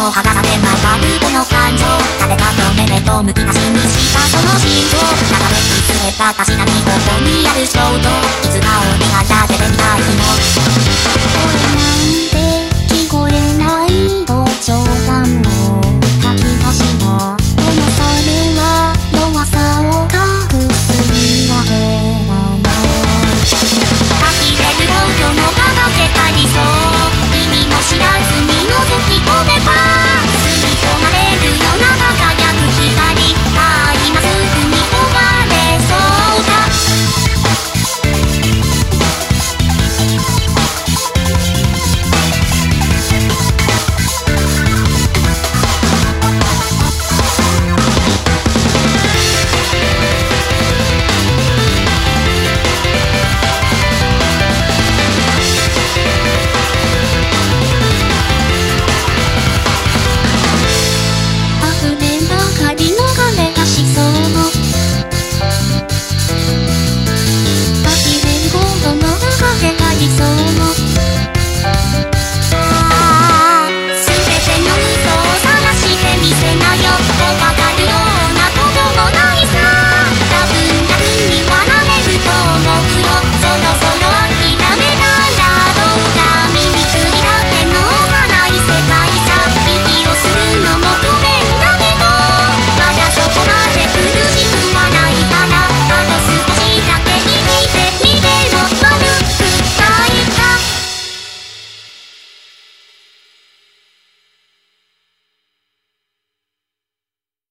も剥がされまいバの感情。誰かの目でとむき出しにしたその心情で見つけた。確かにここにある衝動。